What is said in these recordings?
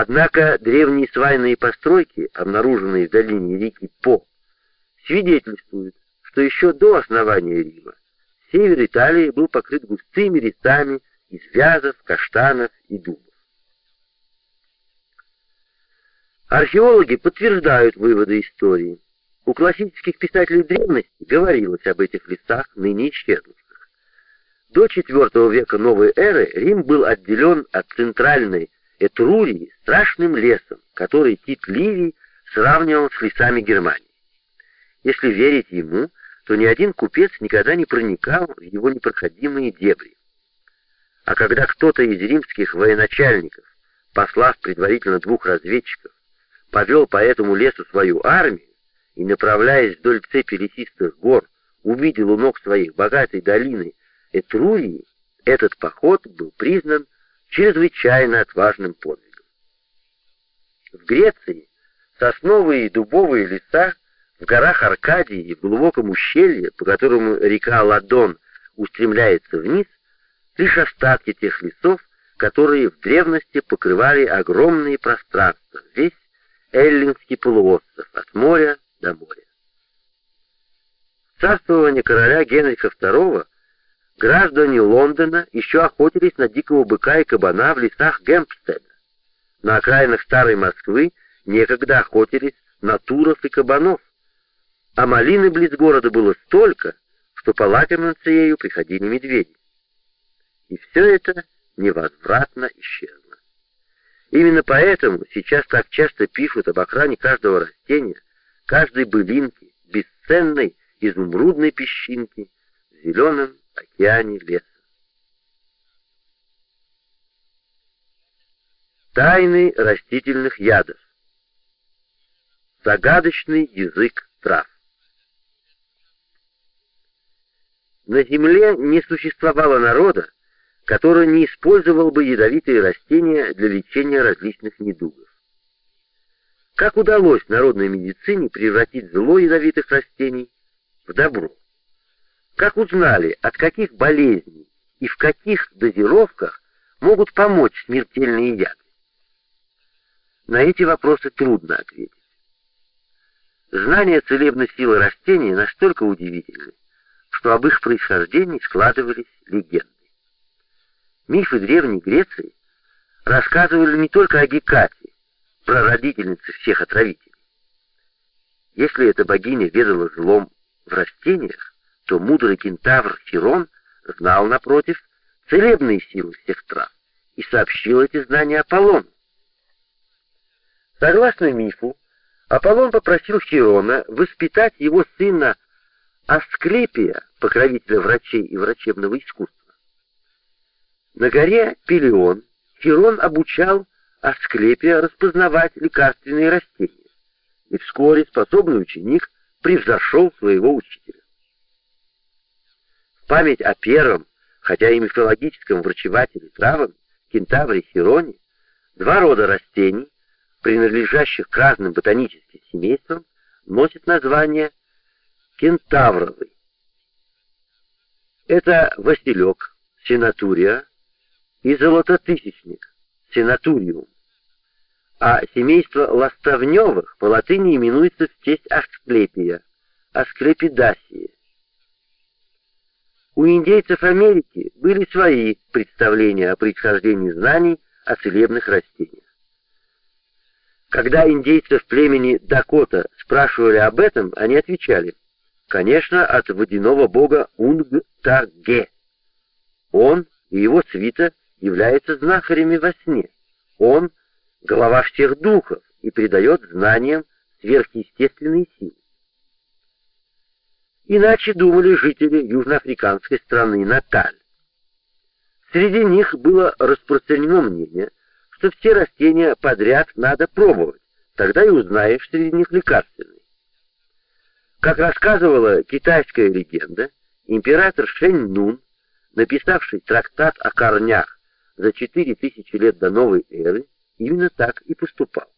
Однако древние свайные постройки, обнаруженные в долине реки По, свидетельствуют, что еще до основания Рима север Италии был покрыт густыми лесами из вязов, каштанов и дубов. Археологи подтверждают выводы истории. У классических писателей древности говорилось об этих лесах, ныне исчезнувших. До IV века новой эры Рим был отделен от центральной Этрурии страшным лесом, который Тит Ливий сравнивал с лесами Германии. Если верить ему, то ни один купец никогда не проникал в его непроходимые дебри. А когда кто-то из римских военачальников, послав предварительно двух разведчиков, повел по этому лесу свою армию и, направляясь вдоль цепи лесистых гор, увидел у ног своих богатой долины Этрурии, этот поход был признан чрезвычайно отважным подвигом. В Греции сосновые и дубовые леса в горах Аркадии и в глубоком ущелье, по которому река Ладон устремляется вниз, лишь остатки тех лесов, которые в древности покрывали огромные пространства, весь Эллинский полуостров, от моря до моря. Царствование короля Генриха II граждане Лондона еще охотились на дикого быка и кабана в лесах Гемпстеда. На окраинах старой Москвы некогда охотились на туров и кабанов, а малины близ города было столько, что полакомиться ею приходили медведи. И все это невозвратно исчезло. Именно поэтому сейчас так часто пишут об охране каждого растения, каждой былинки, бесценной изумрудной песчинки в зеленом океане леса. Тайны растительных ядов. Загадочный язык трав. На земле не существовало народа, который не использовал бы ядовитые растения для лечения различных недугов. Как удалось народной медицине превратить зло ядовитых растений в добро? Как узнали, от каких болезней и в каких дозировках могут помочь смертельные яды? На эти вопросы трудно ответить. Знание целебной силы растений настолько удивительны, что об их происхождении складывались легенды. Мифы Древней Греции рассказывали не только о Гекате, прародительнице всех отравителей. Если эта богиня ведала злом в растениях, то мудрый кентавр Хирон знал, напротив, целебные силы всех трав и сообщил эти знания Аполлону. Согласно мифу, Аполлон попросил Хирона воспитать его сына Асклепия, покровителя врачей и врачебного искусства. На горе Пелион Хирон обучал Асклепия распознавать лекарственные растения, и вскоре способный ученик превзошел своего учителя память о первом, хотя и мифологическом врачевателе травами, кентавре Хироне, два рода растений, принадлежащих к разным ботаническим семействам, носят название кентавровый. Это василек, синатурия, и золототысячник, синатуриум. А семейство ластовневых по латыни именуется в честь Асклепия, Асклепидасии. У индейцев Америки были свои представления о происхождении знаний о целебных растениях. Когда индейцев племени Дакота спрашивали об этом, они отвечали, конечно, от водяного бога Унг-Та-Ге. Он и его свита являются знахарями во сне. Он — глава всех духов и придает знаниям сверхъестественные силы. Иначе думали жители южноафриканской страны Наталь. Среди них было распространено мнение, что все растения подряд надо пробовать, тогда и узнаешь среди них лекарственные. Как рассказывала китайская легенда, император Шэнь Нун, написавший трактат о корнях за 4000 лет до новой эры, именно так и поступал.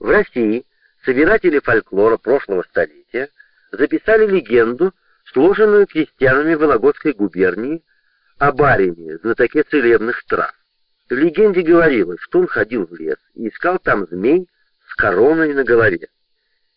В России собиратели фольклора прошлого столетия записали легенду, сложенную крестьянами Вологодской губернии, о барине, знатоке целебных трав. В легенде говорилось, что он ходил в лес и искал там змей с короной на голове.